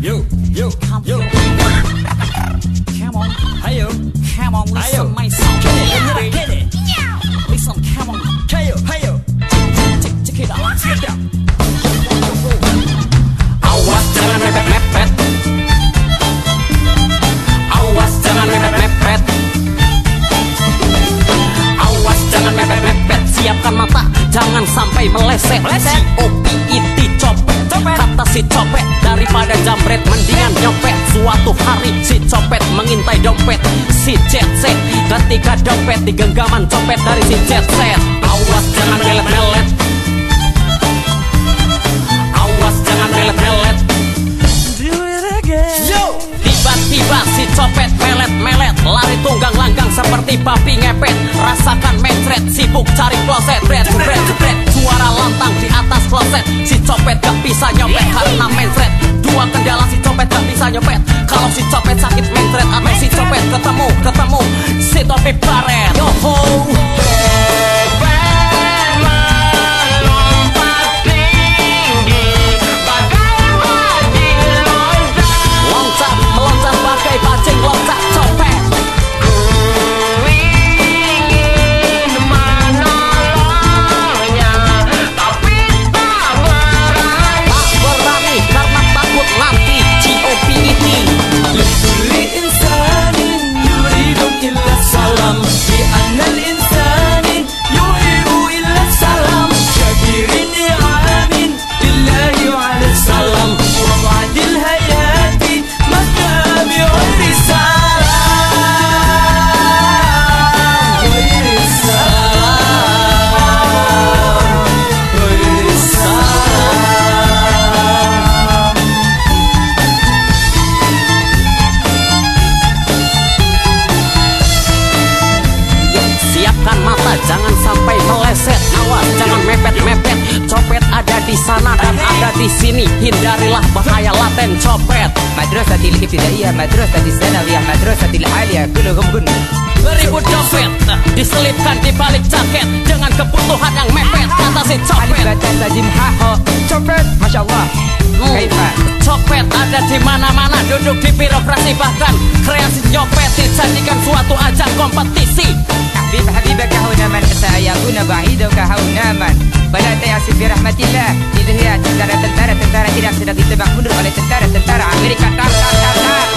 Yo, yo, Come yo. Come on, Ayo, come on, listen Ayo. my song. Get it, get it. Listen, come on, Ayo, ayo. check, check it out. Get down. Awas jangan mepet-mepet. Awas jangan mepet-mepet. Awas jangan mepet-mepet. Siapkan mata, jangan sampai meleset. Meleset. C-O-P-I-T copet. Kata si copet daripada jambret mendingan nyopet. Suatu hari si copet mengintai dompet si jet set. Ketika dompet di genggaman copet dari si jet set. Awas jangan melet-melet. Awas jangan melet-melet. Tiba-tiba si copet melet-melet lari tunggang langgang seperti babi ngepet. Rasakan mencret, sibuk cari kloset, bret, bret, bret. Kloset, si copet gak bisa nyopet karena mencret. Dua kendala si copet gak bisa nyopet. Kalau si copet sakit mencret atau si copet ketemu, ketemu si topi baret. kepala jangan sampai meleset awas jangan mepet-mepet. Copet ada di sana dan ada di sini. Hindarilah bahaya laten copet. Madrasah til ibtidaiyah madrasah sana sanawiyah madrasah til ya kulo gembun beribu copet diselipkan di balik jaket dengan kebutuhan yang mepet. Atasi copet. Copet, masya Allah. Hmm. Copet ada di mana-mana duduk di birokrasi bahkan kreasi nyopet dijadikan suatu ajang kompetisi. حبيب حبيبك هنا من سيكون بعيدك هنا من فلا تيأس برحمة الله إذ هي tentara tentara tentara tidak sedang ditebak mundur oleh tentara tentara Amerika tar tar tar tar